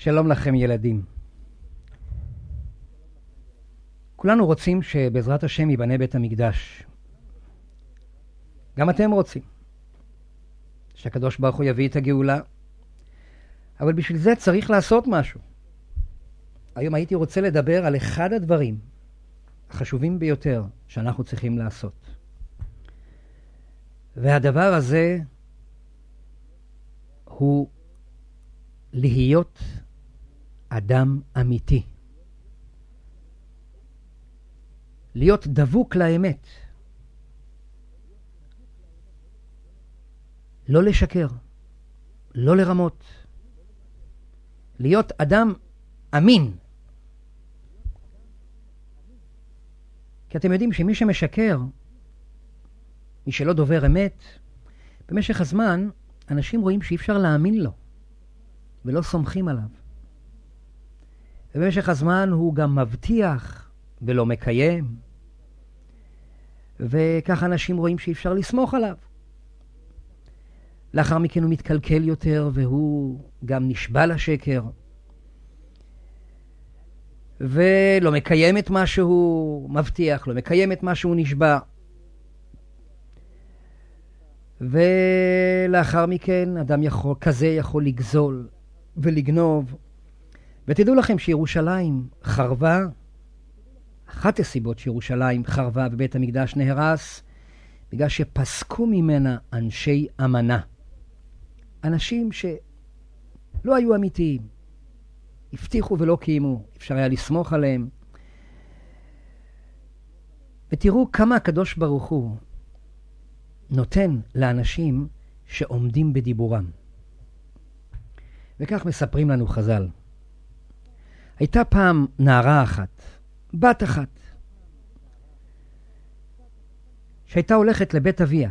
שלום לכם ילדים. כולנו רוצים שבעזרת השם ייבנה בית המקדש. גם אתם רוצים שהקדוש ברוך הוא יביא את הגאולה, אבל בשביל זה צריך לעשות משהו. היום הייתי רוצה לדבר על אחד הדברים החשובים ביותר שאנחנו צריכים לעשות. והדבר הזה הוא להיות אדם אמיתי. להיות דבוק לאמת. לא לשקר, לא לרמות. להיות אדם אמין. כי אתם יודעים שמי שמשקר, מי שלא דובר אמת, במשך הזמן אנשים רואים שאי אפשר להאמין לו, ולא סומכים עליו. ובמשך הזמן הוא גם מבטיח ולא מקיים, וכך אנשים רואים שאי אפשר לסמוך עליו. לאחר מכן הוא מתקלקל יותר והוא גם נשבע לשקר. ולא מקיים את מה שהוא מבטיח, לא מקיים את מה שהוא נשבע. ולאחר מכן אדם יכול, כזה יכול לגזול ולגנוב. ותדעו לכם שירושלים חרבה, אחת הסיבות שירושלים חרבה ובית המקדש נהרס, בגלל שפסקו ממנה אנשי אמנה. אנשים שלא היו אמיתיים, הבטיחו ולא קיימו, אפשר היה לסמוך עליהם. ותראו כמה הקדוש ברוך הוא נותן לאנשים שעומדים בדיבורם. וכך מספרים לנו חז"ל. הייתה פעם נערה אחת, בת אחת, שהייתה הולכת לבית אביה.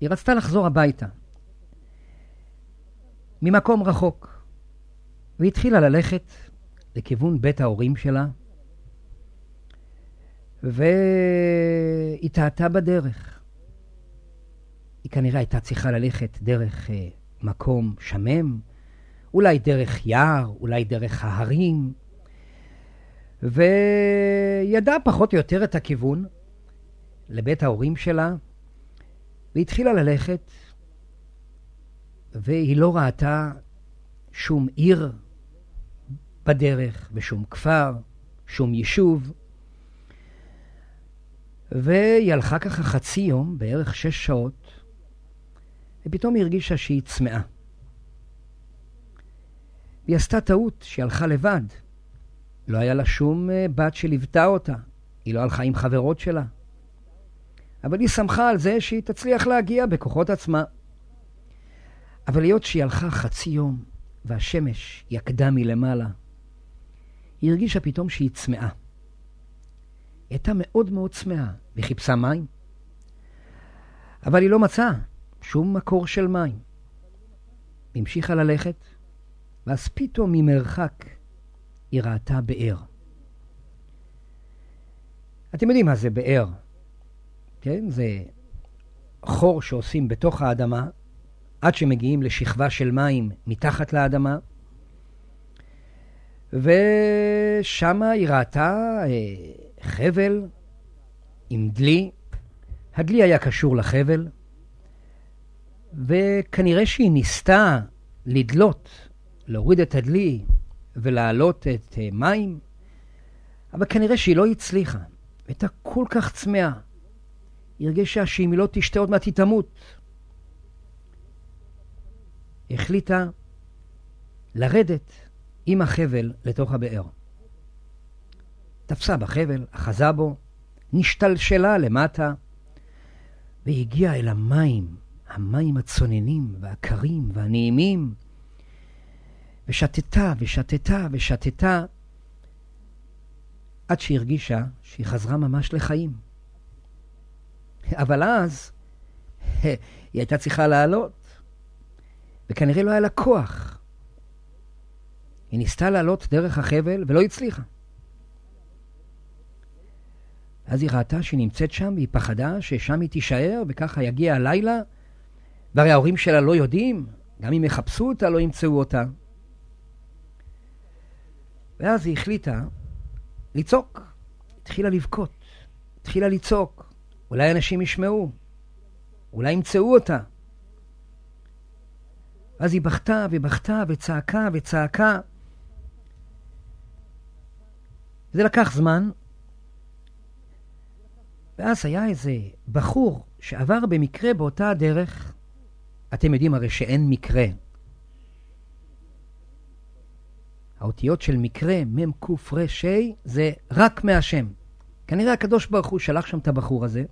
היא רצתה לחזור הביתה, ממקום רחוק, והתחילה ללכת לכיוון בית ההורים שלה, והיא טעתה בדרך. היא כנראה הייתה צריכה ללכת דרך אה, מקום שמם, אולי דרך יער, אולי דרך ההרים, וידעה פחות או יותר את הכיוון לבית ההורים שלה, והתחילה ללכת, והיא לא ראתה שום עיר בדרך ושום כפר, שום יישוב. והיא הלכה ככה חצי יום, בערך שש שעות, ופתאום היא הרגישה שהיא צמאה. והיא עשתה טעות שהיא הלכה לבד. לא היה לה שום אה, בת שליוותה אותה. היא לא הלכה עם חברות שלה. אבל היא שמחה על זה שהיא תצליח להגיע בכוחות עצמה. אבל היות שהיא הלכה חצי יום, והשמש יקדה מלמעלה, היא הרגישה פתאום שהיא צמאה. היא הייתה מאוד מאוד צמאה, והיא חיפשה מים. אבל היא לא מצאה שום מקור של מים. היא המשיכה ללכת, ואז פתאום ממרחק היא ראתה באר. אתם יודעים מה זה באר, כן? זה חור שעושים בתוך האדמה עד שמגיעים לשכבה של מים מתחת לאדמה, ושם היא ראתה אה, חבל עם דלי. הדלי היה קשור לחבל, וכנראה שהיא ניסתה לדלות להוריד את הדלי ולהעלות את אה, מים, אבל כנראה שהיא לא הצליחה. הייתה כל כך צמאה. היא הרגישה שאם היא לא תשתה עוד מעט היא תמות. החליטה לרדת עם החבל לתוך הבאר. תפסה בחבל, אחזה בו, נשתלשלה למטה, והגיעה אל המים, המים הצוננים והקרים והנעימים, ושתתה ושתתה ושתתה, עד שהרגישה שהיא חזרה ממש לחיים. אבל אז היא הייתה צריכה לעלות, וכנראה לא היה לה כוח. היא ניסתה לעלות דרך החבל ולא הצליחה. אז היא ראתה שהיא נמצאת שם והיא פחדה ששם היא תישאר וככה יגיע הלילה, והרי ההורים שלה לא יודעים, גם אם יחפשו אותה לא ימצאו אותה. ואז היא החליטה לצעוק. התחילה לבכות, התחילה לצעוק. אולי אנשים ישמעו, אולי ימצאו אותה. אז היא בכתה ובכתה וצעקה וצעקה. זה לקח זמן, ואז היה איזה בחור שעבר במקרה באותה הדרך. אתם יודעים הרי שאין מקרה. האותיות של מקרה, מ' ק' ר' ש', זה רק מהשם. כנראה הקדוש ברוך הוא שלח שם את הבחור הזה,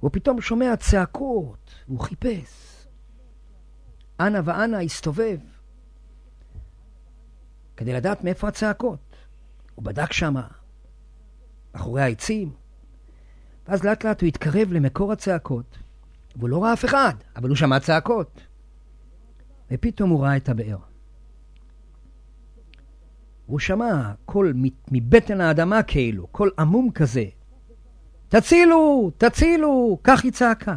והוא פתאום שומע צעקות, והוא חיפש. אנה ואנה הסתובב, כדי לדעת מאיפה הצעקות. הוא בדק שמה, מאחורי העצים, ואז לאט לאט הוא התקרב למקור הצעקות, והוא לא ראה אף אחד, אבל הוא שמע צעקות. ופתאום הוא ראה את הבאר. והוא שמע קול מבטן האדמה כאילו, קול עמום כזה. תצילו, תצילו, כך היא צעקה.